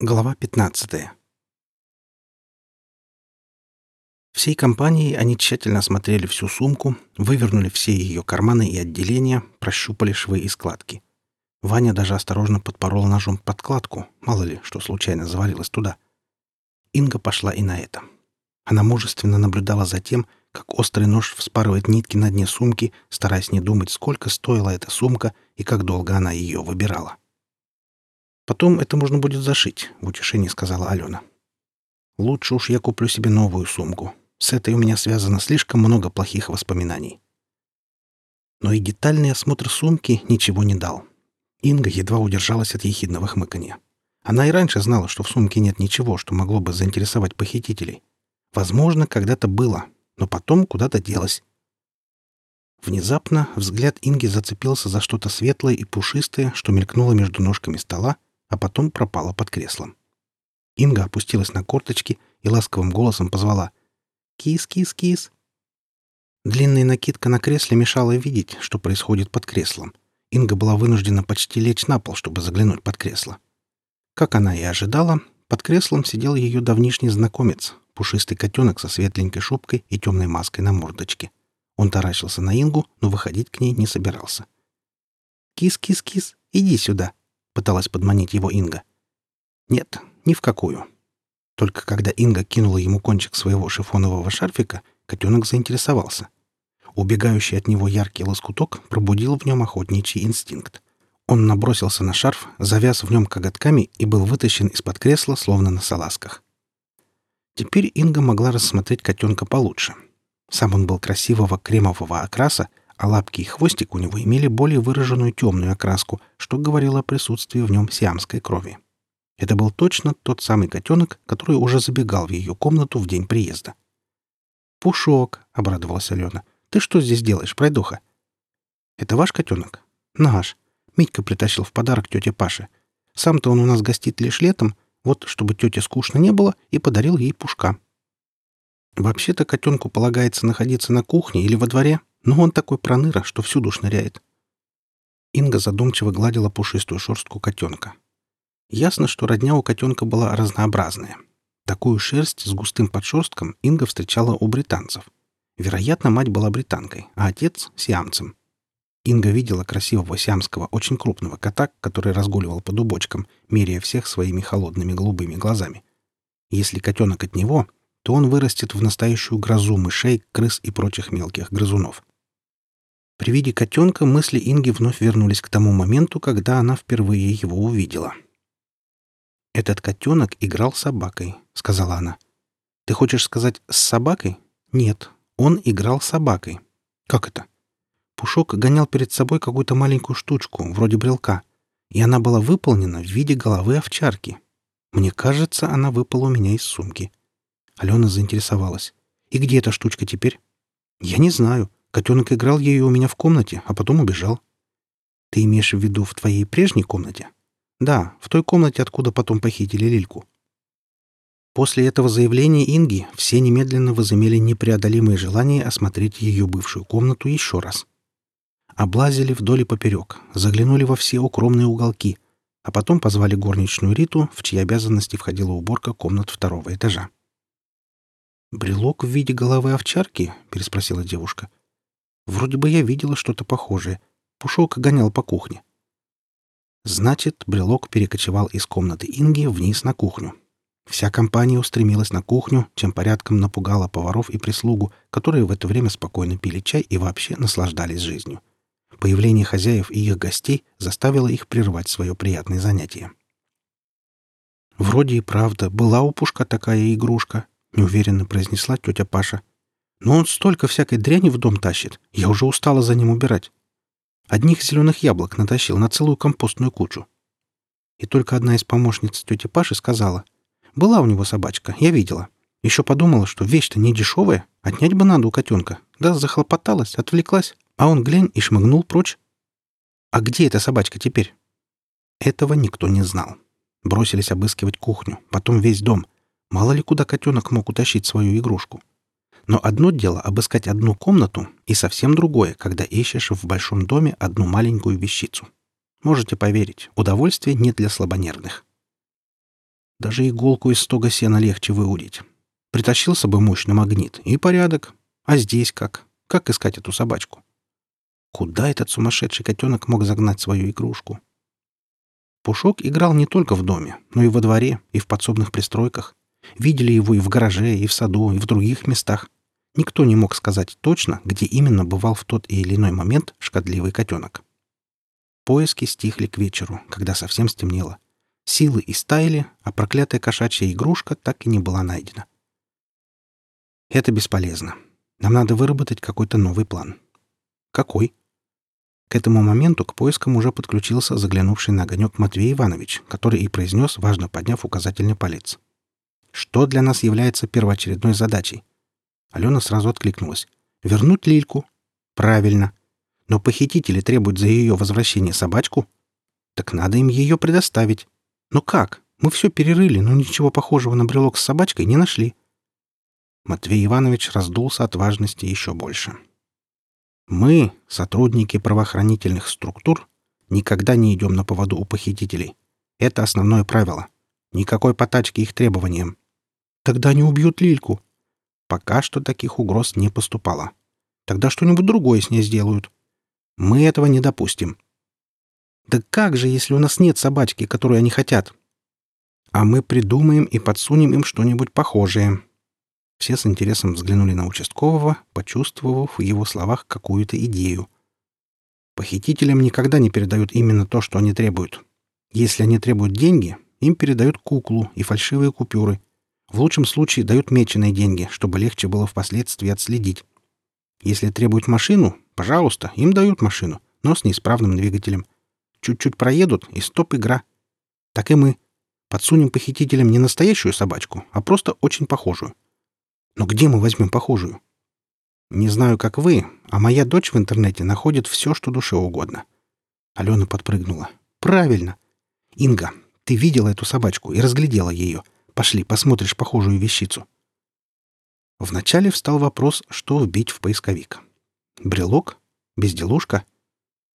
Глава 15. Всей компанией они тщательно осмотрели всю сумку, вывернули все ее карманы и отделения, прощупали швы и складки. Ваня даже осторожно подпорол ножом подкладку, мало ли, что случайно завалилось туда. Инга пошла и на это. Она мужественно наблюдала за тем, как острый нож вспарывает нитки на дне сумки, стараясь не думать, сколько стоила эта сумка и как долго она ее выбирала. Потом это можно будет зашить, в утешении сказала Алена. Лучше уж я куплю себе новую сумку. С этой у меня связано слишком много плохих воспоминаний. Но и детальный осмотр сумки ничего не дал. Инга едва удержалась от ехидного хмыканья. Она и раньше знала, что в сумке нет ничего, что могло бы заинтересовать похитителей. Возможно, когда-то было, но потом куда-то делось. Внезапно взгляд Инги зацепился за что-то светлое и пушистое, что мелькнуло между ножками стола, а потом пропала под креслом. Инга опустилась на корточки и ласковым голосом позвала «Кис, кис, кис». Длинная накидка на кресле мешала видеть, что происходит под креслом. Инга была вынуждена почти лечь на пол, чтобы заглянуть под кресло. Как она и ожидала, под креслом сидел ее давнишний знакомец, пушистый котенок со светленькой шубкой и темной маской на мордочке. Он таращился на Ингу, но выходить к ней не собирался. «Кис-кис-кис, иди сюда!» Пыталась подманить его Инга. Нет, ни в какую. Только когда Инга кинула ему кончик своего шифонового шарфика, котенок заинтересовался. Убегающий от него яркий лоскуток пробудил в нем охотничий инстинкт. Он набросился на шарф, завяз в нем коготками и был вытащен из-под кресла, словно на салазках. Теперь Инга могла рассмотреть котенка получше. Сам он был красивого кремового окраса, а лапки и хвостик у него имели более выраженную темную окраску, что говорило о присутствии в нем сиамской крови. Это был точно тот самый котенок, который уже забегал в ее комнату в день приезда. «Пушок!» — обрадовалась Алена. «Ты что здесь делаешь, пройдуха?» «Это ваш котенок?» «Наш. Митька притащил в подарок тете Паше. Сам-то он у нас гостит лишь летом, вот, чтобы тете скучно не было, и подарил ей пушка». «Вообще-то котенку полагается находиться на кухне или во дворе, но он такой проныра, что всюду шныряет. Инга задумчиво гладила пушистую шерстку котенка. Ясно, что родня у котенка была разнообразная. Такую шерсть с густым подшерстком Инга встречала у британцев. Вероятно, мать была британкой, а отец — сиамцем. Инга видела красивого сиамского, очень крупного кота, который разгуливал по дубочкам, меряя всех своими холодными голубыми глазами. Если котенок от него, то он вырастет в настоящую грозу мышей, крыс и прочих мелких грызунов. При виде котенка мысли Инги вновь вернулись к тому моменту, когда она впервые его увидела. «Этот котенок играл с собакой», — сказала она. «Ты хочешь сказать «с собакой»?» «Нет, он играл с собакой». «Как это?» Пушок гонял перед собой какую-то маленькую штучку, вроде брелка, и она была выполнена в виде головы овчарки. Мне кажется, она выпала у меня из сумки. Алена заинтересовалась. «И где эта штучка теперь?» «Я не знаю. Котенок играл ею у меня в комнате, а потом убежал. Ты имеешь в виду в твоей прежней комнате? Да, в той комнате, откуда потом похитили Лильку. После этого заявления Инги все немедленно возымели непреодолимое желание осмотреть ее бывшую комнату еще раз. Облазили вдоль и поперек, заглянули во все укромные уголки, а потом позвали горничную Риту, в чьи обязанности входила уборка комнат второго этажа. «Брелок в виде головы овчарки?» — переспросила девушка. Вроде бы я видела что-то похожее. Пушок гонял по кухне. Значит, брелок перекочевал из комнаты Инги вниз на кухню. Вся компания устремилась на кухню, чем порядком напугала поваров и прислугу, которые в это время спокойно пили чай и вообще наслаждались жизнью. Появление хозяев и их гостей заставило их прервать свое приятное занятие. «Вроде и правда, была у Пушка такая игрушка», — неуверенно произнесла тетя Паша. Но он столько всякой дряни в дом тащит. Я уже устала за ним убирать. Одних зеленых яблок натащил на целую компостную кучу. И только одна из помощниц тети Паши сказала. «Была у него собачка, я видела. Еще подумала, что вещь-то не дешевая, отнять бы надо у котенка. Да захлопоталась, отвлеклась, а он глянь и шмыгнул прочь. А где эта собачка теперь?» Этого никто не знал. Бросились обыскивать кухню, потом весь дом. Мало ли куда котенок мог утащить свою игрушку. Но одно дело обыскать одну комнату, и совсем другое, когда ищешь в большом доме одну маленькую вещицу. Можете поверить, удовольствие не для слабонервных. Даже иголку из стога сена легче выудить. Притащил с собой мощный магнит, и порядок. А здесь как? Как искать эту собачку? Куда этот сумасшедший котенок мог загнать свою игрушку? Пушок играл не только в доме, но и во дворе, и в подсобных пристройках. Видели его и в гараже, и в саду, и в других местах. Никто не мог сказать точно, где именно бывал в тот или иной момент шкодливый котенок. Поиски стихли к вечеру, когда совсем стемнело. Силы истаяли, а проклятая кошачья игрушка так и не была найдена. Это бесполезно. Нам надо выработать какой-то новый план. Какой? К этому моменту к поискам уже подключился заглянувший на огонек Матвей Иванович, который и произнес, важно подняв указательный палец. «Что для нас является первоочередной задачей?» Алена сразу откликнулась. «Вернуть Лильку?» «Правильно. Но похитители требуют за ее возвращение собачку?» «Так надо им ее предоставить. Но как? Мы все перерыли, но ничего похожего на брелок с собачкой не нашли». Матвей Иванович раздулся от важности еще больше. Мы, сотрудники правоохранительных структур, никогда не идем на поводу у похитителей. Это основное правило. Никакой потачки их требованиям. Тогда не убьют Лильку. Пока что таких угроз не поступало. Тогда что-нибудь другое с ней сделают. Мы этого не допустим. Да как же, если у нас нет собачки, которую они хотят? А мы придумаем и подсунем им что-нибудь похожее. Все с интересом взглянули на участкового, почувствовав в его словах какую-то идею. Похитителям никогда не передают именно то, что они требуют. Если они требуют деньги, им передают куклу и фальшивые купюры. В лучшем случае дают меченые деньги, чтобы легче было впоследствии отследить. Если требуют машину, пожалуйста, им дают машину, но с неисправным двигателем. Чуть-чуть проедут, и стоп-игра. Так и мы. Подсунем похитителям не настоящую собачку, а просто очень похожую. Но где мы возьмем похожую? Не знаю, как вы, а моя дочь в интернете находит все, что душе угодно. Алена подпрыгнула. Правильно. Инга, ты видела эту собачку и разглядела ее. Пошли, посмотришь похожую вещицу. Вначале встал вопрос, что вбить в поисковик. Брелок? Безделушка?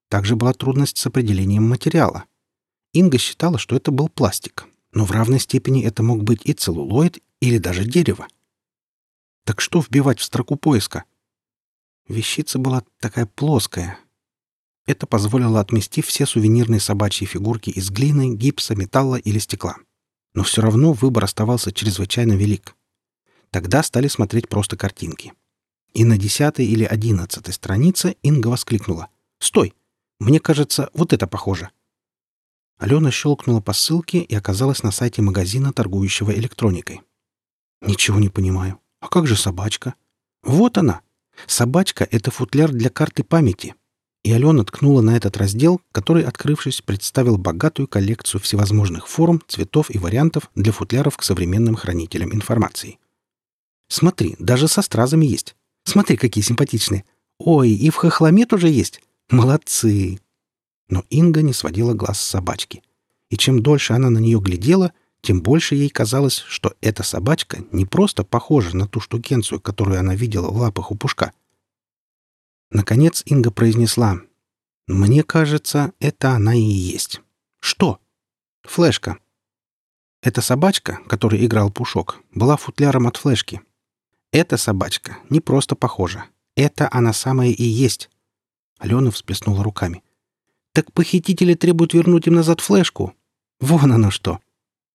Также была трудность с определением материала. Инга считала, что это был пластик, но в равной степени это мог быть и целлулоид, или даже дерево. Так что вбивать в строку поиска? Вещица была такая плоская. Это позволило отмести все сувенирные собачьи фигурки из глины, гипса, металла или стекла. Но все равно выбор оставался чрезвычайно велик. Тогда стали смотреть просто картинки. И на десятой или одиннадцатой странице Инга воскликнула. «Стой! Мне кажется, вот это похоже!» Алена щелкнула по ссылке и оказалась на сайте магазина, торгующего электроникой. «Ничего не понимаю. А как же собачка? Вот она. Собачка — это футляр для карты памяти. И Алена ткнула на этот раздел, который, открывшись, представил богатую коллекцию всевозможных форм, цветов и вариантов для футляров к современным хранителям информации. Смотри, даже со стразами есть. Смотри, какие симпатичные. Ой, и в хохломе тоже есть. Молодцы. Но Инга не сводила глаз с собачки. И чем дольше она на нее глядела, тем больше ей казалось, что эта собачка не просто похожа на ту штукенцию, которую она видела в лапах у Пушка. Наконец Инга произнесла. «Мне кажется, это она и есть». «Что?» «Флешка». Эта собачка, которой играл Пушок, была футляром от флешки. Эта собачка не просто похожа. Это она самая и есть. Алена всплеснула руками. «Так похитители требуют вернуть им назад флешку. Вон оно что!»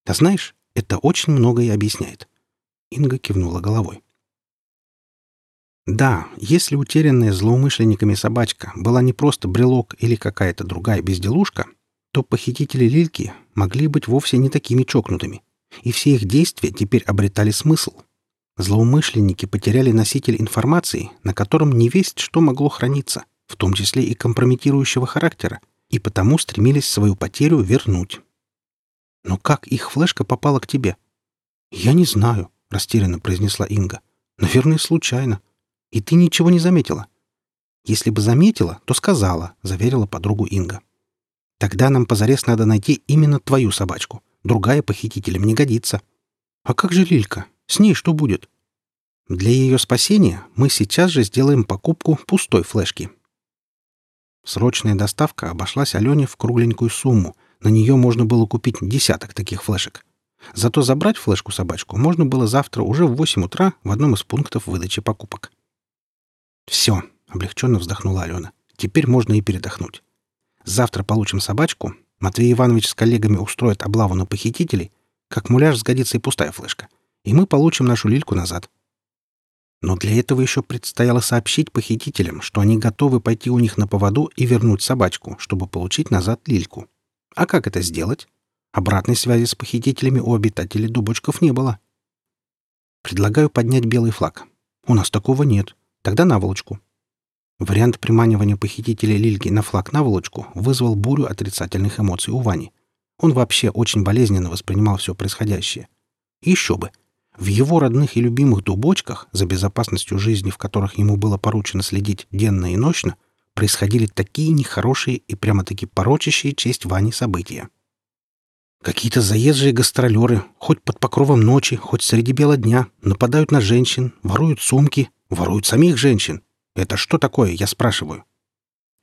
А знаешь, это очень многое объясняет. Инга кивнула головой. Да, если утерянная злоумышленниками собачка была не просто брелок или какая-то другая безделушка, то похитители Лильки могли быть вовсе не такими чокнутыми, и все их действия теперь обретали смысл. Злоумышленники потеряли носитель информации, на котором не весть что могло храниться, в том числе и компрометирующего характера, и потому стремились свою потерю вернуть. Но как их флешка попала к тебе? Я не знаю, растерянно произнесла Инга. Наверное, случайно. И ты ничего не заметила. Если бы заметила, то сказала, заверила подругу Инга. Тогда нам позарез надо найти именно твою собачку. Другая похитителям не годится. А как же Лилька? С ней что будет? Для ее спасения мы сейчас же сделаем покупку пустой флешки. Срочная доставка обошлась Алене в кругленькую сумму — на нее можно было купить десяток таких флешек. Зато забрать флешку-собачку можно было завтра уже в 8 утра в одном из пунктов выдачи покупок. «Все», — облегченно вздохнула Алена. «Теперь можно и передохнуть. Завтра получим собачку, Матвей Иванович с коллегами устроит облаву на похитителей, как муляж сгодится и пустая флешка, и мы получим нашу лильку назад. Но для этого еще предстояло сообщить похитителям, что они готовы пойти у них на поводу и вернуть собачку, чтобы получить назад лильку. А как это сделать? Обратной связи с похитителями у обитателей дубочков не было. Предлагаю поднять белый флаг. У нас такого нет. Тогда наволочку. Вариант приманивания похитителя Лильги на флаг наволочку вызвал бурю отрицательных эмоций у Вани. Он вообще очень болезненно воспринимал все происходящее. Еще бы! В его родных и любимых дубочках, за безопасностью жизни, в которых ему было поручено следить денно и ночно, происходили такие нехорошие и прямо-таки порочащие честь Вани события. Какие-то заезжие гастролеры, хоть под покровом ночи, хоть среди бела дня, нападают на женщин, воруют сумки, воруют самих женщин. Это что такое, я спрашиваю?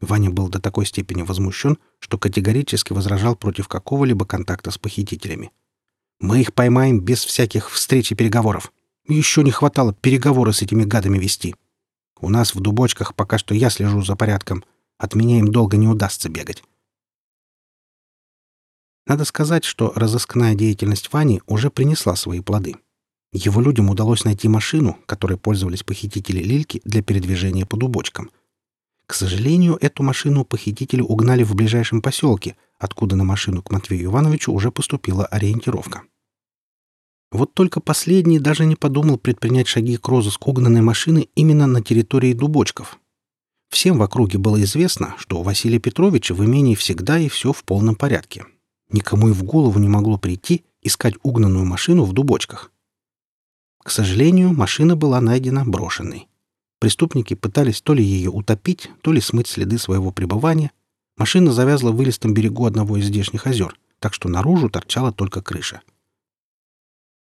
Ваня был до такой степени возмущен, что категорически возражал против какого-либо контакта с похитителями. Мы их поймаем без всяких встреч и переговоров. Еще не хватало переговоры с этими гадами вести. У нас в дубочках пока что я слежу за порядком. От меня им долго не удастся бегать. Надо сказать, что разыскная деятельность Вани уже принесла свои плоды. Его людям удалось найти машину, которой пользовались похитители Лильки для передвижения по дубочкам. К сожалению, эту машину похитители угнали в ближайшем поселке, откуда на машину к Матвею Ивановичу уже поступила ориентировка. Вот только последний даже не подумал предпринять шаги к розыску угнанной машины именно на территории Дубочков. Всем в округе было известно, что у Василия Петровича в имении всегда и все в полном порядке. Никому и в голову не могло прийти искать угнанную машину в Дубочках. К сожалению, машина была найдена брошенной. Преступники пытались то ли ее утопить, то ли смыть следы своего пребывания, Машина завязла в вылистом берегу одного из здешних озер, так что наружу торчала только крыша.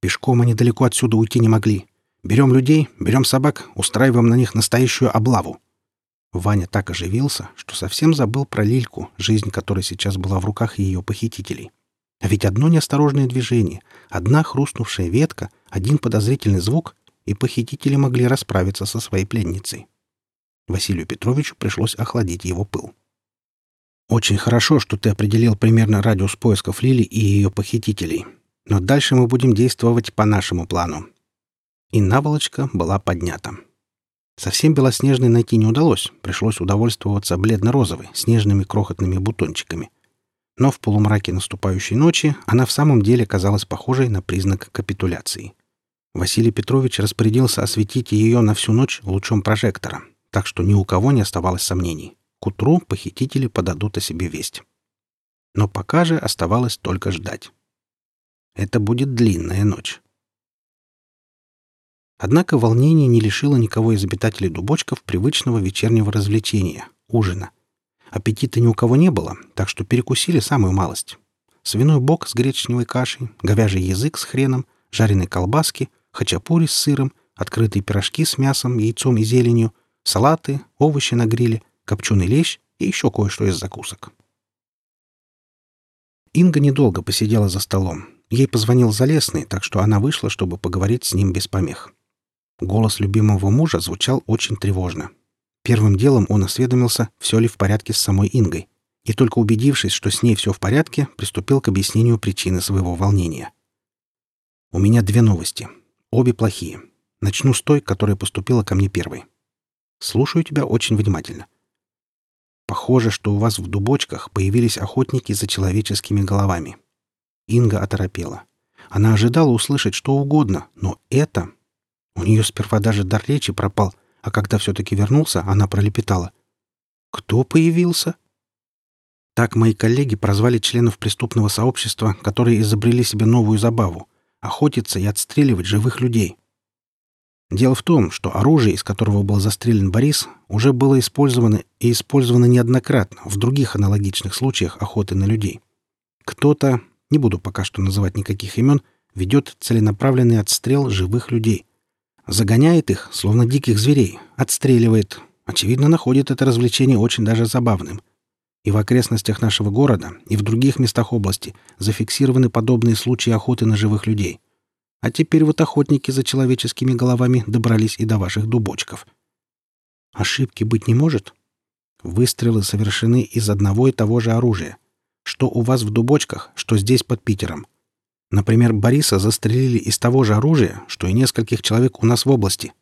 Пешком они далеко отсюда уйти не могли. Берем людей, берем собак, устраиваем на них настоящую облаву. Ваня так оживился, что совсем забыл про Лильку, жизнь которой сейчас была в руках ее похитителей. А ведь одно неосторожное движение, одна хрустнувшая ветка, один подозрительный звук, и похитители могли расправиться со своей пленницей. Василию Петровичу пришлось охладить его пыл. Очень хорошо, что ты определил примерно радиус поисков Лили и ее похитителей. Но дальше мы будем действовать по нашему плану. И наволочка была поднята. Совсем белоснежной найти не удалось, пришлось удовольствоваться бледно-розовой, с нежными крохотными бутончиками. Но в полумраке наступающей ночи она в самом деле казалась похожей на признак капитуляции. Василий Петрович распорядился осветить ее на всю ночь лучом прожектора, так что ни у кого не оставалось сомнений. К утру похитители подадут о себе весть. Но пока же оставалось только ждать. Это будет длинная ночь. Однако волнение не лишило никого из обитателей дубочков привычного вечернего развлечения — ужина. Аппетита ни у кого не было, так что перекусили самую малость. Свиной бок с гречневой кашей, говяжий язык с хреном, жареные колбаски, хачапури с сыром, открытые пирожки с мясом, яйцом и зеленью, салаты, овощи на гриле, копченый лещ и еще кое-что из закусок. Инга недолго посидела за столом. Ей позвонил Залесный, так что она вышла, чтобы поговорить с ним без помех. Голос любимого мужа звучал очень тревожно. Первым делом он осведомился, все ли в порядке с самой Ингой, и только убедившись, что с ней все в порядке, приступил к объяснению причины своего волнения. «У меня две новости. Обе плохие. Начну с той, которая поступила ко мне первой. Слушаю тебя очень внимательно. Похоже, что у вас в дубочках появились охотники за человеческими головами. Инга оторопела. Она ожидала услышать что угодно, но это... У нее сперва даже дар речи пропал, а когда все-таки вернулся, она пролепетала. «Кто появился?» Так мои коллеги прозвали членов преступного сообщества, которые изобрели себе новую забаву — охотиться и отстреливать живых людей. Дело в том, что оружие, из которого был застрелен Борис, уже было использовано и использовано неоднократно в других аналогичных случаях охоты на людей. Кто-то, не буду пока что называть никаких имен, ведет целенаправленный отстрел живых людей. Загоняет их, словно диких зверей, отстреливает. Очевидно, находит это развлечение очень даже забавным. И в окрестностях нашего города, и в других местах области зафиксированы подобные случаи охоты на живых людей. А теперь вот охотники за человеческими головами добрались и до ваших дубочков. Ошибки быть не может? Выстрелы совершены из одного и того же оружия. Что у вас в дубочках, что здесь под Питером. Например, Бориса застрелили из того же оружия, что и нескольких человек у нас в области.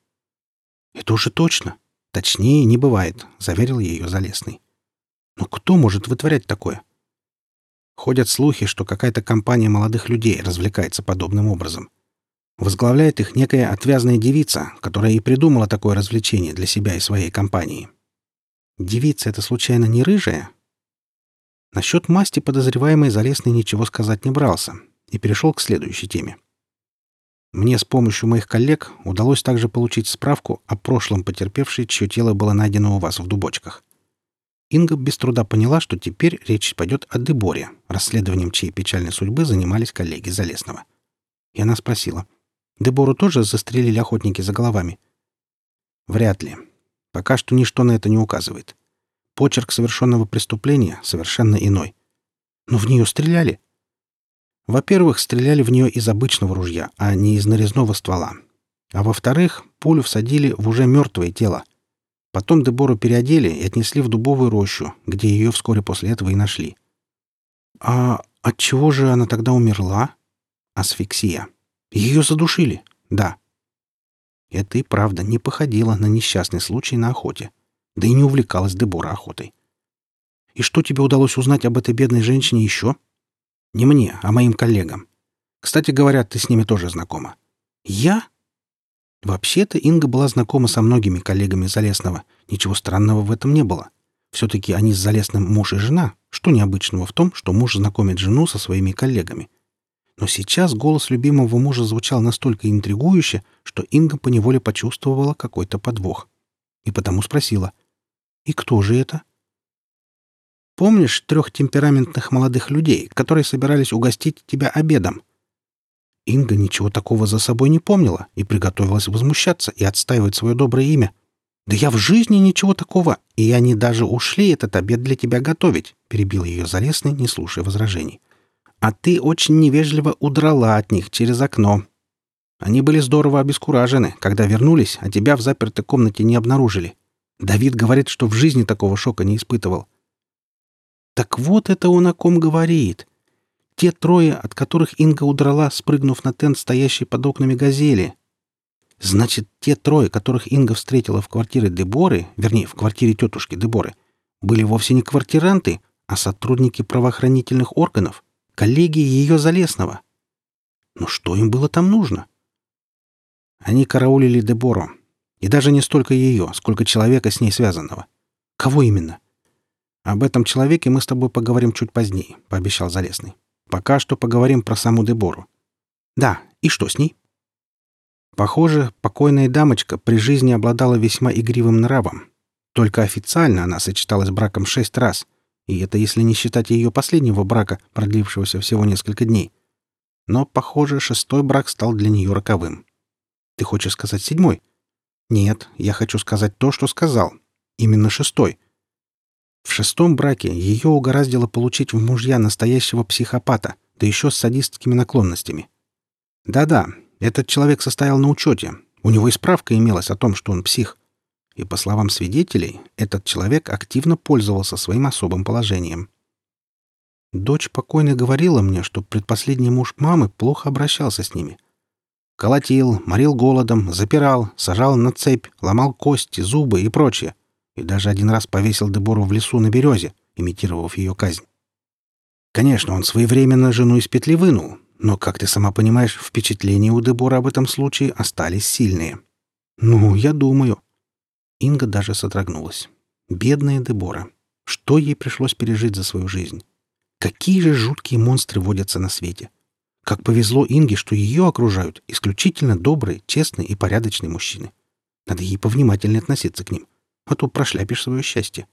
Это уже точно. Точнее не бывает, заверил ее Залесный. Но кто может вытворять такое? Ходят слухи, что какая-то компания молодых людей развлекается подобным образом. Возглавляет их некая отвязная девица, которая и придумала такое развлечение для себя и своей компании. Девица это случайно не рыжая? Насчет масти подозреваемый Залесный ничего сказать не брался и перешел к следующей теме. Мне с помощью моих коллег удалось также получить справку о прошлом потерпевшей, чье тело было найдено у вас в дубочках. Инга без труда поняла, что теперь речь пойдет о Деборе, расследованием чьей печальной судьбы занимались коллеги Залесного. И она спросила, «Дебору тоже застрелили охотники за головами?» «Вряд ли. Пока что ничто на это не указывает. Почерк совершенного преступления совершенно иной. Но в нее стреляли. Во-первых, стреляли в нее из обычного ружья, а не из нарезного ствола. А во-вторых, пулю всадили в уже мертвое тело. Потом Дебору переодели и отнесли в дубовую рощу, где ее вскоре после этого и нашли. А от чего же она тогда умерла? Асфиксия. Ее задушили? Да. Это и правда не походило на несчастный случай на охоте. Да и не увлекалась Дебора охотой. И что тебе удалось узнать об этой бедной женщине еще? Не мне, а моим коллегам. Кстати говоря, ты с ними тоже знакома. Я? Вообще-то Инга была знакома со многими коллегами Залесного. Ничего странного в этом не было. Все-таки они с Залесным муж и жена. Что необычного в том, что муж знакомит жену со своими коллегами? Но сейчас голос любимого мужа звучал настолько интригующе, что Инга поневоле почувствовала какой-то подвох. И потому спросила. «И кто же это?» Помнишь трех темпераментных молодых людей, которые собирались угостить тебя обедом?» Инга ничего такого за собой не помнила и приготовилась возмущаться и отстаивать свое доброе имя. «Да я в жизни ничего такого, и они даже ушли этот обед для тебя готовить», — перебил ее Залесный, не слушая возражений. «А ты очень невежливо удрала от них через окно. Они были здорово обескуражены, когда вернулись, а тебя в запертой комнате не обнаружили. Давид говорит, что в жизни такого шока не испытывал. Так вот это он о ком говорит. Те трое, от которых Инга удрала, спрыгнув на тент, стоящий под окнами «Газели». Значит, те трое, которых Инга встретила в квартире Деборы, вернее, в квартире тетушки Деборы, были вовсе не квартиранты, а сотрудники правоохранительных органов, коллеги ее Залесного. Но что им было там нужно? Они караулили Дебору. И даже не столько ее, сколько человека с ней связанного. Кого именно? «Об этом человеке мы с тобой поговорим чуть позднее», — пообещал Залесный. «Пока что поговорим про саму Дебору». «Да, и что с ней?» Похоже, покойная дамочка при жизни обладала весьма игривым нравом. Только официально она сочеталась браком шесть раз, и это если не считать ее последнего брака, продлившегося всего несколько дней. Но, похоже, шестой брак стал для нее роковым. Ты хочешь сказать седьмой? Нет, я хочу сказать то, что сказал. Именно шестой — в шестом браке ее угораздило получить в мужья настоящего психопата, да еще с садистскими наклонностями. Да-да, этот человек состоял на учете. У него и справка имелась о том, что он псих. И, по словам свидетелей, этот человек активно пользовался своим особым положением. Дочь покойно говорила мне, что предпоследний муж мамы плохо обращался с ними. Колотил, морил голодом, запирал, сажал на цепь, ломал кости, зубы и прочее и даже один раз повесил Дебору в лесу на березе, имитировав ее казнь. Конечно, он своевременно жену из петли вынул, но, как ты сама понимаешь, впечатления у Дебора об этом случае остались сильные. Ну, я думаю. Инга даже содрогнулась. Бедная Дебора. Что ей пришлось пережить за свою жизнь? Какие же жуткие монстры водятся на свете? Как повезло Инге, что ее окружают исключительно добрые, честные и порядочные мужчины. Надо ей повнимательнее относиться к ним а то прошляпишь свое счастье.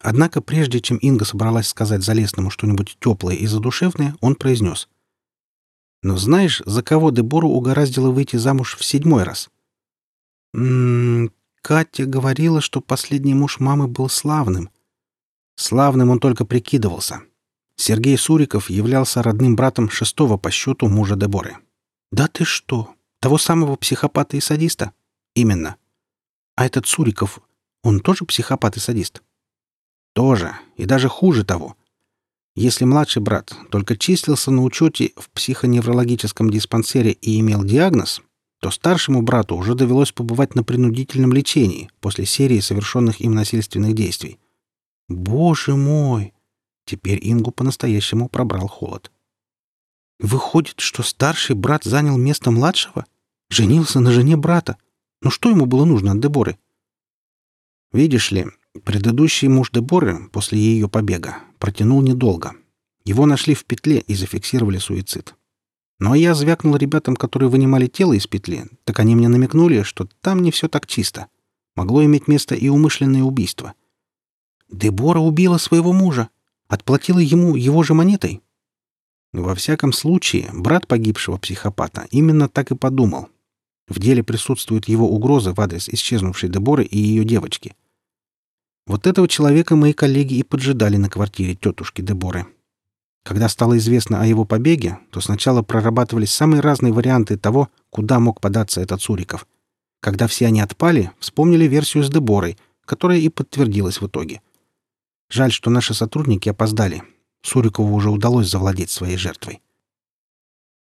Однако прежде чем Инга собралась сказать Залесному что-нибудь теплое и задушевное, он произнес. «Но знаешь, за кого Дебору угораздило выйти замуж в седьмой раз?» «М -м, Катя говорила, что последний муж мамы был славным. Славным он только прикидывался. Сергей Суриков являлся родным братом шестого по счету мужа Деборы. «Да ты что? Того самого психопата и садиста?» «Именно. А этот Суриков, он тоже психопат и садист?» «Тоже. И даже хуже того. Если младший брат только числился на учете в психоневрологическом диспансере и имел диагноз, то старшему брату уже довелось побывать на принудительном лечении после серии совершенных им насильственных действий. Боже мой! Теперь Ингу по-настоящему пробрал холод. Выходит, что старший брат занял место младшего? Женился на жене брата? Ну что ему было нужно от Деборы? Видишь ли, предыдущий муж Деборы после ее побега протянул недолго. Его нашли в петле и зафиксировали суицид. Но я звякнул ребятам, которые вынимали тело из петли, так они мне намекнули, что там не все так чисто. Могло иметь место и умышленное убийство — Дебора убила своего мужа. Отплатила ему его же монетой. Во всяком случае, брат погибшего психопата именно так и подумал. В деле присутствует его угроза в адрес исчезнувшей Деборы и ее девочки. Вот этого человека мои коллеги и поджидали на квартире тетушки Деборы. Когда стало известно о его побеге, то сначала прорабатывались самые разные варианты того, куда мог податься этот Суриков. Когда все они отпали, вспомнили версию с Деборой, которая и подтвердилась в итоге. Жаль, что наши сотрудники опоздали. Сурикову уже удалось завладеть своей жертвой.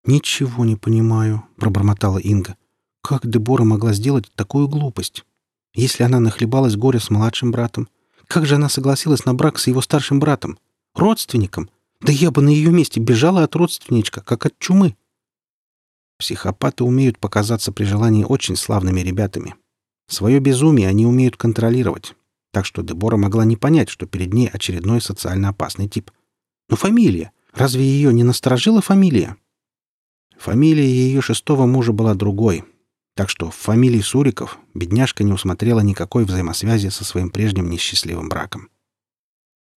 «Ничего не понимаю», — пробормотала Инга. «Как Дебора могла сделать такую глупость? Если она нахлебалась горя с младшим братом, как же она согласилась на брак с его старшим братом? Родственником? Да я бы на ее месте бежала от родственничка, как от чумы». Психопаты умеют показаться при желании очень славными ребятами. Свое безумие они умеют контролировать, так что Дебора могла не понять, что перед ней очередной социально опасный тип. Но фамилия! Разве ее не насторожила фамилия? Фамилия ее шестого мужа была другой, так что в фамилии Суриков бедняжка не усмотрела никакой взаимосвязи со своим прежним несчастливым браком.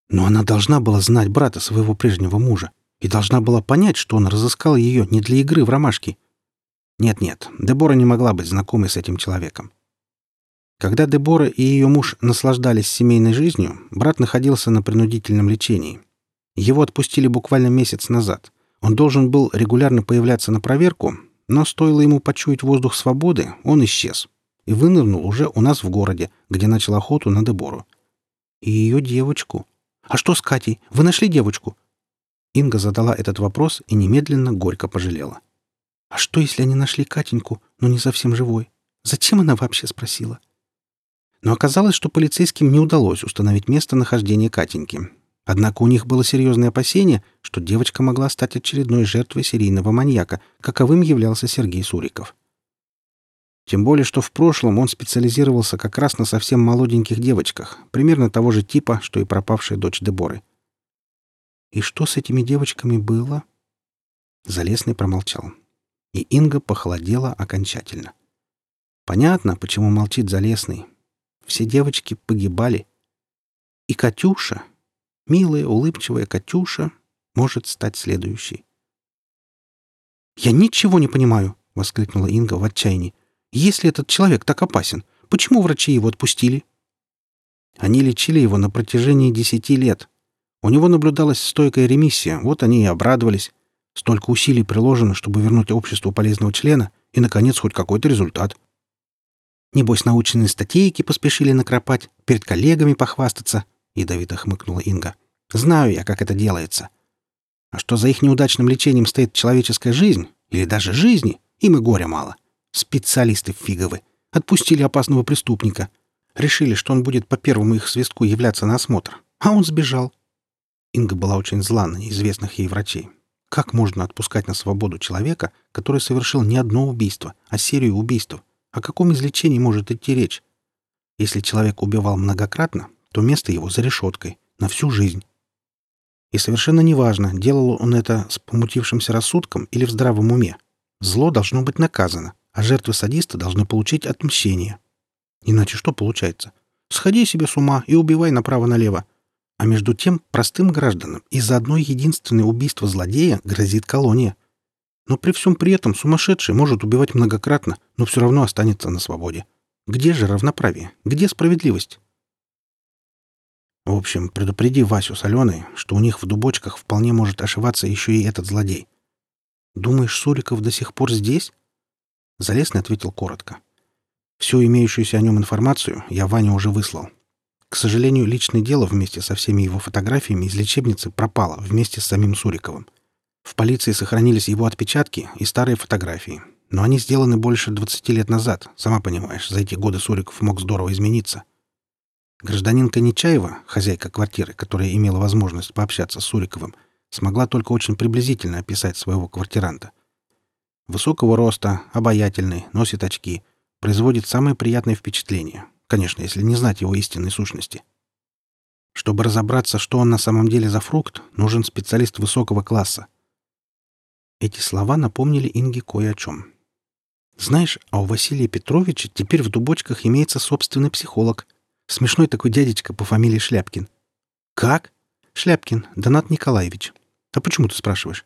Но она должна была знать брата своего прежнего мужа и должна была понять, что он разыскал ее не для игры в ромашки. Нет-нет, Дебора не могла быть знакомой с этим человеком. Когда Дебора и ее муж наслаждались семейной жизнью, брат находился на принудительном лечении. Его отпустили буквально месяц назад. Он должен был регулярно появляться на проверку, но стоило ему почуять воздух свободы, он исчез и вынырнул уже у нас в городе, где начал охоту на Дебору. И ее девочку. «А что с Катей? Вы нашли девочку?» Инга задала этот вопрос и немедленно горько пожалела. «А что, если они нашли Катеньку, но не совсем живой? Зачем она вообще спросила?» Но оказалось, что полицейским не удалось установить местонахождение Катеньки. Однако у них было серьезное опасение, что девочка могла стать очередной жертвой серийного маньяка, каковым являлся Сергей Суриков. Тем более, что в прошлом он специализировался как раз на совсем молоденьких девочках, примерно того же типа, что и пропавшая дочь Деборы. «И что с этими девочками было?» Залесный промолчал. И Инга похолодела окончательно. Понятно, почему молчит Залесный. Все девочки погибали. И Катюша, милая, улыбчивая Катюша, может стать следующей. «Я ничего не понимаю!» — воскликнула Инга в отчаянии. «Если этот человек так опасен, почему врачи его отпустили?» Они лечили его на протяжении десяти лет. У него наблюдалась стойкая ремиссия, вот они и обрадовались. Столько усилий приложено, чтобы вернуть обществу полезного члена, и, наконец, хоть какой-то результат. Небось, научные статейки поспешили накропать, перед коллегами похвастаться, — ядовито хмыкнула Инга. Знаю я, как это делается. А что за их неудачным лечением стоит человеческая жизнь, или даже жизни, им и горя мало. Специалисты фиговы. Отпустили опасного преступника. Решили, что он будет по первому их свистку являться на осмотр. А он сбежал. Инга была очень зла на неизвестных ей врачей. Как можно отпускать на свободу человека, который совершил не одно убийство, а серию убийств? О каком излечении может идти речь? Если человек убивал многократно, то место его за решеткой, на всю жизнь. И совершенно неважно, делал он это с помутившимся рассудком или в здравом уме. Зло должно быть наказано, а жертвы садиста должны получить отмщение. Иначе что получается? Сходи себе с ума и убивай направо-налево. А между тем простым гражданам из-за одной единственной убийства злодея грозит колония. Но при всем при этом сумасшедший может убивать многократно, но все равно останется на свободе. Где же равноправие? Где справедливость? В общем, предупреди Васю с Аленой, что у них в дубочках вполне может ошиваться еще и этот злодей. Думаешь, Суриков до сих пор здесь? Залесный ответил коротко. Всю имеющуюся о нем информацию я Ване уже выслал. К сожалению, личное дело вместе со всеми его фотографиями из лечебницы пропало вместе с самим Суриковым. В полиции сохранились его отпечатки и старые фотографии, но они сделаны больше 20 лет назад. Сама понимаешь, за эти годы Суриков мог здорово измениться. Гражданинка Нечаева, хозяйка квартиры, которая имела возможность пообщаться с Суриковым, смогла только очень приблизительно описать своего квартиранта. Высокого роста, обаятельный, носит очки, производит самое приятное впечатление. Конечно, если не знать его истинной сущности. Чтобы разобраться, что он на самом деле за фрукт, нужен специалист высокого класса. Эти слова напомнили Инге кое о чем. «Знаешь, а у Василия Петровича теперь в дубочках имеется собственный психолог. Смешной такой дядечка по фамилии Шляпкин». «Как?» «Шляпкин, Донат Николаевич. А почему ты спрашиваешь?»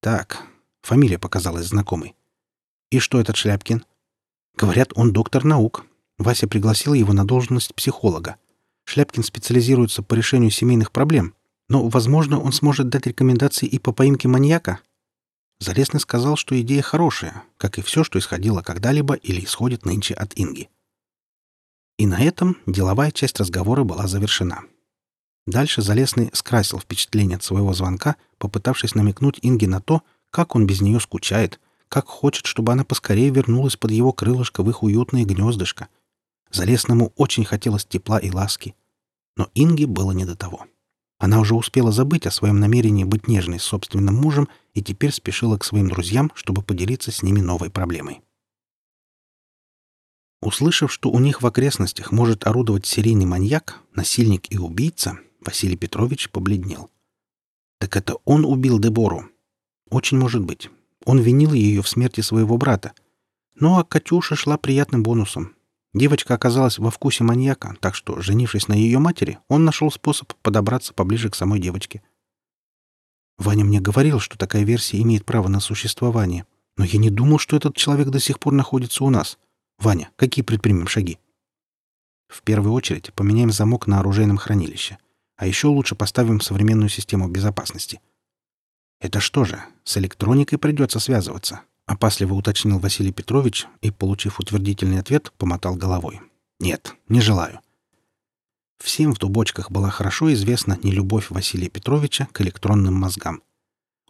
«Так, фамилия показалась знакомой. И что этот Шляпкин?» «Говорят, он доктор наук. Вася пригласил его на должность психолога. Шляпкин специализируется по решению семейных проблем, но, возможно, он сможет дать рекомендации и по поимке маньяка». Залесный сказал, что идея хорошая, как и все, что исходило когда-либо или исходит нынче от Инги. И на этом деловая часть разговора была завершена. Дальше Залесный скрасил впечатление от своего звонка, попытавшись намекнуть Инге на то, как он без нее скучает, как хочет, чтобы она поскорее вернулась под его крылышко в их уютное гнездышко. Залесному очень хотелось тепла и ласки. Но Инге было не до того. Она уже успела забыть о своем намерении быть нежной с собственным мужем и теперь спешила к своим друзьям, чтобы поделиться с ними новой проблемой. Услышав, что у них в окрестностях может орудовать серийный маньяк, насильник и убийца, Василий Петрович побледнел. Так это он убил Дебору. Очень может быть. Он винил ее в смерти своего брата. Ну а Катюша шла приятным бонусом. Девочка оказалась во вкусе маньяка, так что, женившись на ее матери, он нашел способ подобраться поближе к самой девочке. Ваня мне говорил, что такая версия имеет право на существование, но я не думал, что этот человек до сих пор находится у нас. Ваня, какие предпримем шаги? В первую очередь поменяем замок на оружейном хранилище, а еще лучше поставим современную систему безопасности. Это что же, с электроникой придется связываться, Опасливо уточнил Василий Петрович и, получив утвердительный ответ, помотал головой. «Нет, не желаю». Всем в дубочках была хорошо известна нелюбовь Василия Петровича к электронным мозгам.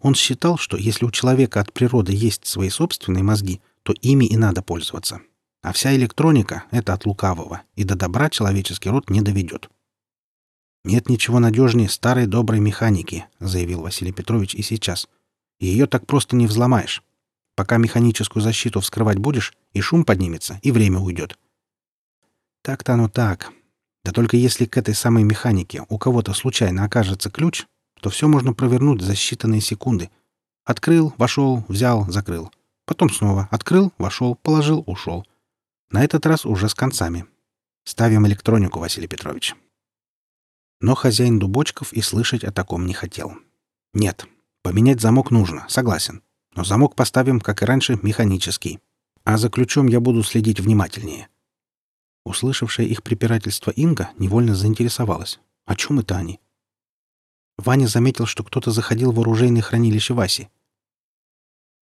Он считал, что если у человека от природы есть свои собственные мозги, то ими и надо пользоваться. А вся электроника — это от лукавого, и до добра человеческий род не доведет. «Нет ничего надежнее старой доброй механики», — заявил Василий Петрович и сейчас. «Ее так просто не взломаешь. Пока механическую защиту вскрывать будешь, и шум поднимется, и время уйдет. Так-то оно так. Да только если к этой самой механике у кого-то случайно окажется ключ, то все можно провернуть за считанные секунды. Открыл, вошел, взял, закрыл. Потом снова открыл, вошел, положил, ушел. На этот раз уже с концами. Ставим электронику, Василий Петрович. Но хозяин дубочков и слышать о таком не хотел. Нет, поменять замок нужно, согласен. Но замок поставим, как и раньше, механический. А за ключом я буду следить внимательнее». Услышавшая их препирательство Инга невольно заинтересовалась. О чем это они? Ваня заметил, что кто-то заходил в оружейное хранилище Васи.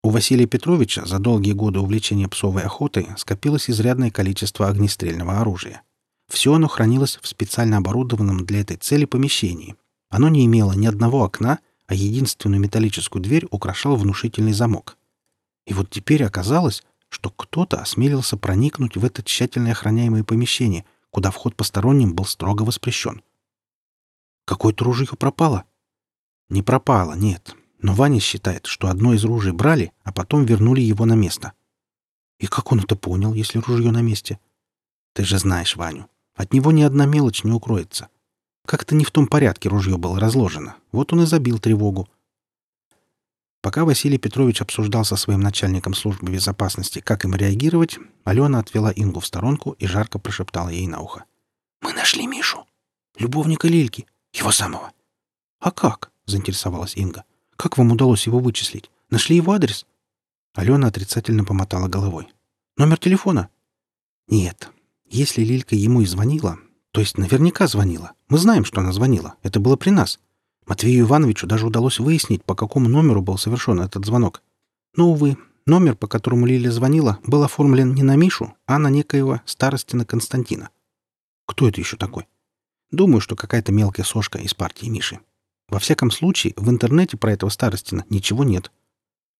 У Василия Петровича за долгие годы увлечения псовой охотой скопилось изрядное количество огнестрельного оружия. Все оно хранилось в специально оборудованном для этой цели помещении. Оно не имело ни одного окна а единственную металлическую дверь украшал внушительный замок. И вот теперь оказалось, что кто-то осмелился проникнуть в это тщательно охраняемое помещение, куда вход посторонним был строго воспрещен. Какое-то ружье пропало? Не пропало, нет. Но Ваня считает, что одно из ружей брали, а потом вернули его на место. И как он это понял, если ружье на месте? Ты же знаешь Ваню. От него ни одна мелочь не укроется. Как-то не в том порядке ружье было разложено. Вот он и забил тревогу. Пока Василий Петрович обсуждал со своим начальником службы безопасности, как им реагировать, Алена отвела Ингу в сторонку и жарко прошептала ей на ухо. «Мы нашли Мишу. Любовника Лильки. Его самого». «А как?» — заинтересовалась Инга. «Как вам удалось его вычислить? Нашли его адрес?» Алена отрицательно помотала головой. «Номер телефона?» «Нет. Если Лилька ему и звонила, То есть наверняка звонила. Мы знаем, что она звонила. Это было при нас. Матвею Ивановичу даже удалось выяснить, по какому номеру был совершен этот звонок. Но, увы, номер, по которому Лилия звонила, был оформлен не на Мишу, а на некоего старостина Константина. Кто это еще такой? Думаю, что какая-то мелкая сошка из партии Миши. Во всяком случае, в интернете про этого Старостина ничего нет.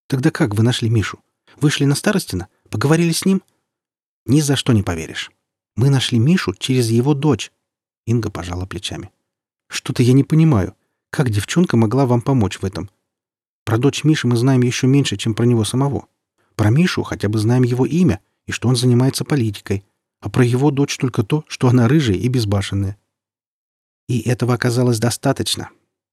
Тогда как вы нашли Мишу? Вышли на Старостина? Поговорили с ним? Ни за что не поверишь. Мы нашли Мишу через его дочь. Инга пожала плечами. Что-то я не понимаю. Как девчонка могла вам помочь в этом? Про дочь Миши мы знаем еще меньше, чем про него самого. Про Мишу хотя бы знаем его имя и что он занимается политикой. А про его дочь только то, что она рыжая и безбашенная. И этого оказалось достаточно.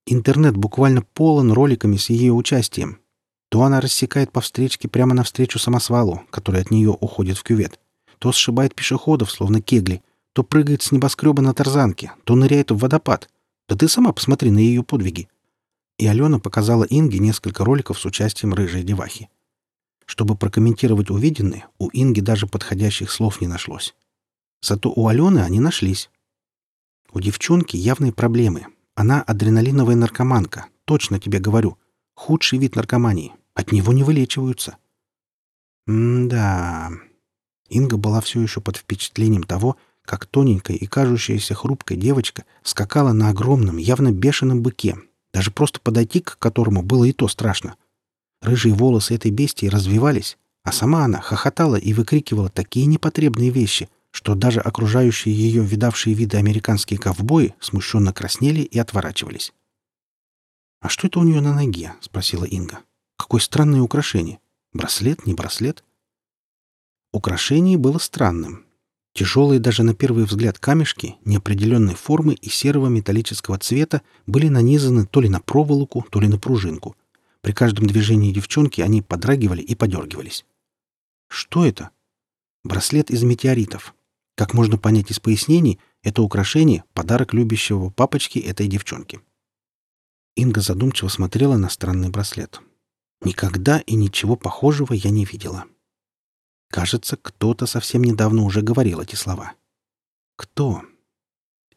Интернет буквально полон роликами с ее участием. То она рассекает по встречке прямо навстречу самосвалу, который от нее уходит в кювет, то сшибает пешеходов, словно кегли, то прыгает с небоскреба на тарзанке, то ныряет в водопад. Да ты сама посмотри на ее подвиги. И Алена показала Инге несколько роликов с участием рыжей девахи. Чтобы прокомментировать увиденное, у Инги даже подходящих слов не нашлось. Зато у Алены они нашлись. У девчонки явные проблемы, она адреналиновая наркоманка, точно тебе говорю. Худший вид наркомании. От него не вылечиваются. М-да. Инга была все еще под впечатлением того, как тоненькая и кажущаяся хрупкая девочка скакала на огромном, явно бешеном быке, даже просто подойти к которому было и то страшно. Рыжие волосы этой бестии развивались, а сама она хохотала и выкрикивала такие непотребные вещи, что даже окружающие ее видавшие виды американские ковбои смущенно краснели и отворачивались. «А что это у нее на ноге?» — спросила Инга. «Какое странное украшение. Браслет, не браслет?» Украшение было странным. Тяжелые даже на первый взгляд камешки неопределенной формы и серого металлического цвета были нанизаны то ли на проволоку, то ли на пружинку. При каждом движении девчонки они подрагивали и подергивались. «Что это?» «Браслет из метеоритов. Как можно понять из пояснений, это украшение — подарок любящего папочки этой девчонки. Инга задумчиво смотрела на странный браслет. Никогда и ничего похожего я не видела. Кажется, кто-то совсем недавно уже говорил эти слова. Кто?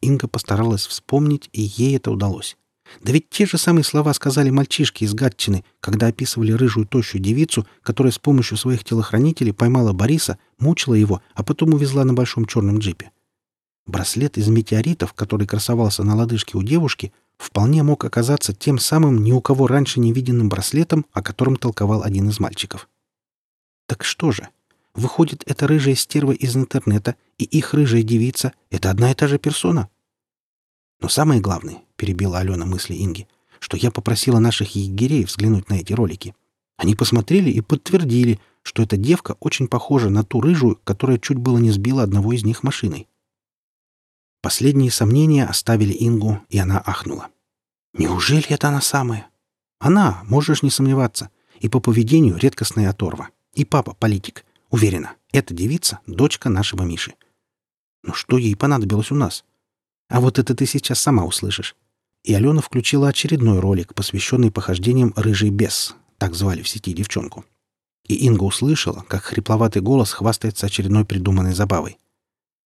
Инга постаралась вспомнить, и ей это удалось. Да ведь те же самые слова сказали мальчишки из Гатчины, когда описывали рыжую тощую девицу, которая с помощью своих телохранителей поймала Бориса, мучила его, а потом увезла на большом черном джипе. Браслет из метеоритов, который красовался на лодыжке у девушки, вполне мог оказаться тем самым ни у кого раньше не виденным браслетом, о котором толковал один из мальчиков. Так что же? Выходит, эта рыжая стерва из интернета и их рыжая девица — это одна и та же персона? Но самое главное, — перебила Алена мысли Инги, — что я попросила наших егерей взглянуть на эти ролики. Они посмотрели и подтвердили, что эта девка очень похожа на ту рыжую, которая чуть было не сбила одного из них машиной. Последние сомнения оставили Ингу, и она ахнула. «Неужели это она самая?» «Она, можешь не сомневаться. И по поведению редкостная оторва. И папа — политик. Уверена, эта девица — дочка нашего Миши. Но что ей понадобилось у нас? А вот это ты сейчас сама услышишь. И Алена включила очередной ролик, посвященный похождениям «Рыжий бес», так звали в сети девчонку. И Инга услышала, как хрипловатый голос хвастается очередной придуманной забавой.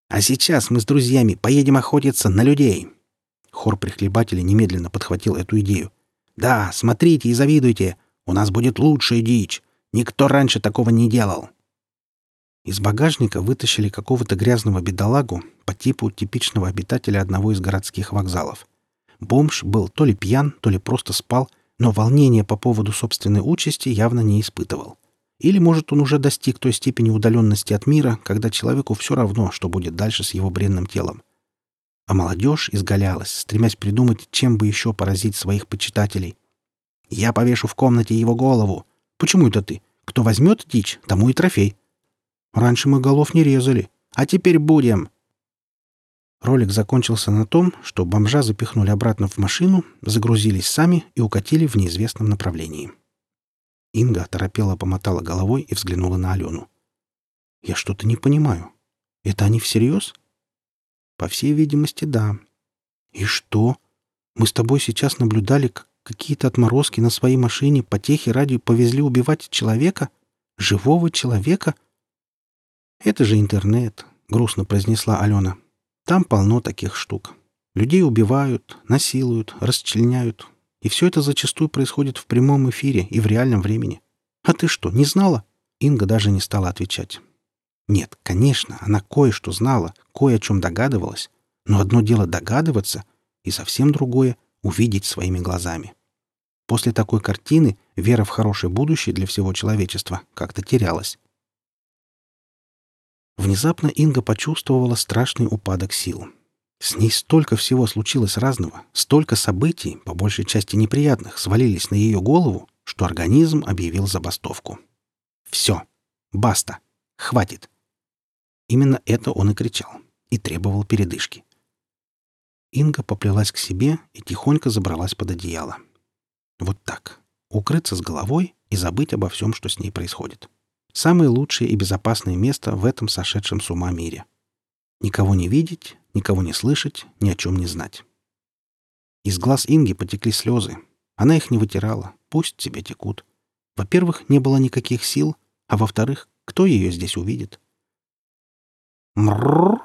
«А сейчас мы с друзьями поедем охотиться на людей!» Хор прихлебателей немедленно подхватил эту идею. «Да, смотрите и завидуйте! У нас будет лучшая дичь! Никто раньше такого не делал!» Из багажника вытащили какого-то грязного бедолагу по типу типичного обитателя одного из городских вокзалов. Бомж был то ли пьян, то ли просто спал, но волнения по поводу собственной участи явно не испытывал. Или, может, он уже достиг той степени удаленности от мира, когда человеку все равно, что будет дальше с его бренным телом. А молодежь изгалялась, стремясь придумать, чем бы еще поразить своих почитателей. «Я повешу в комнате его голову. Почему это ты? Кто возьмет дичь, тому и трофей. Раньше мы голов не резали, а теперь будем. Ролик закончился на том, что бомжа запихнули обратно в машину, загрузились сами и укатили в неизвестном направлении. Инга торопела помотала головой и взглянула на Алену. «Я что-то не понимаю. Это они всерьез?» «По всей видимости, да». «И что? Мы с тобой сейчас наблюдали, как какие-то отморозки на своей машине потехи ради повезли убивать человека? Живого человека?» «Это же интернет», — грустно произнесла Алена. Там полно таких штук. Людей убивают, насилуют, расчленяют. И все это зачастую происходит в прямом эфире и в реальном времени. А ты что, не знала? Инга даже не стала отвечать. Нет, конечно, она кое-что знала, кое о чем догадывалась. Но одно дело догадываться, и совсем другое — увидеть своими глазами. После такой картины вера в хорошее будущее для всего человечества как-то терялась. Внезапно Инга почувствовала страшный упадок сил. С ней столько всего случилось разного, столько событий, по большей части неприятных, свалились на ее голову, что организм объявил забастовку. «Все! Баста! Хватит!» Именно это он и кричал, и требовал передышки. Инга поплелась к себе и тихонько забралась под одеяло. Вот так. Укрыться с головой и забыть обо всем, что с ней происходит. Самое лучшее и безопасное место в этом сошедшем с ума мире. Никого не видеть, никого не слышать, ни о чем не знать. Из глаз Инги потекли слезы. Она их не вытирала, пусть себе текут. Во-первых, не было никаких сил, а во-вторых, кто ее здесь увидит? Мрррр!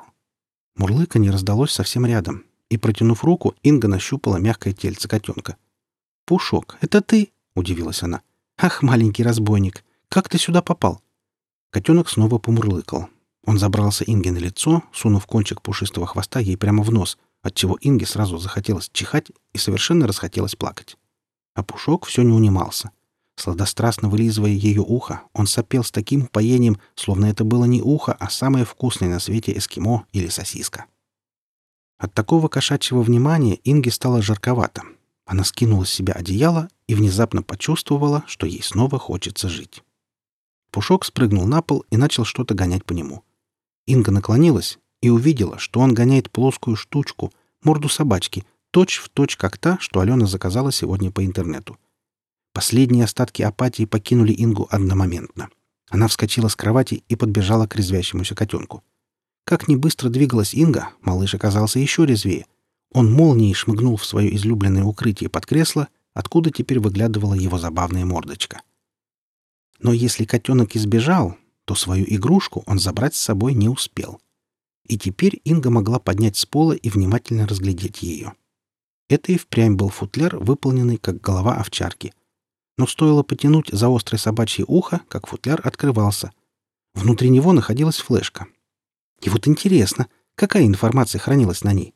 Мурлыканье раздалось совсем рядом, и, протянув руку, Инга нащупала мягкое тельце котенка. «Пушок, это ты?» — удивилась она. «Ах, маленький разбойник! Как ты сюда попал?» Котенок снова помурлыкал. Он забрался Инге на лицо, сунув кончик пушистого хвоста ей прямо в нос, отчего Инге сразу захотелось чихать и совершенно расхотелось плакать. А Пушок все не унимался. Сладострастно вылизывая ее ухо, он сопел с таким упоением, словно это было не ухо, а самое вкусное на свете эскимо или сосиска. От такого кошачьего внимания Инге стало жарковато. Она скинула с себя одеяло и внезапно почувствовала, что ей снова хочется жить. Пушок спрыгнул на пол и начал что-то гонять по нему. Инга наклонилась и увидела, что он гоняет плоскую штучку, морду собачки, точь в точь как та, что Алена заказала сегодня по интернету. Последние остатки апатии покинули Ингу одномоментно. Она вскочила с кровати и подбежала к резвящемуся котенку. Как ни быстро двигалась Инга, малыш оказался еще резвее. Он молнией шмыгнул в свое излюбленное укрытие под кресло, откуда теперь выглядывала его забавная мордочка. Но если котенок избежал, то свою игрушку он забрать с собой не успел. И теперь Инга могла поднять с пола и внимательно разглядеть ее. Это и впрямь был футляр, выполненный как голова овчарки — но стоило потянуть за острое собачье ухо, как футляр открывался. Внутри него находилась флешка. И вот интересно, какая информация хранилась на ней?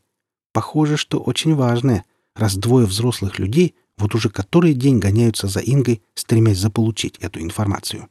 Похоже, что очень важная, раз двое взрослых людей вот уже который день гоняются за Ингой, стремясь заполучить эту информацию.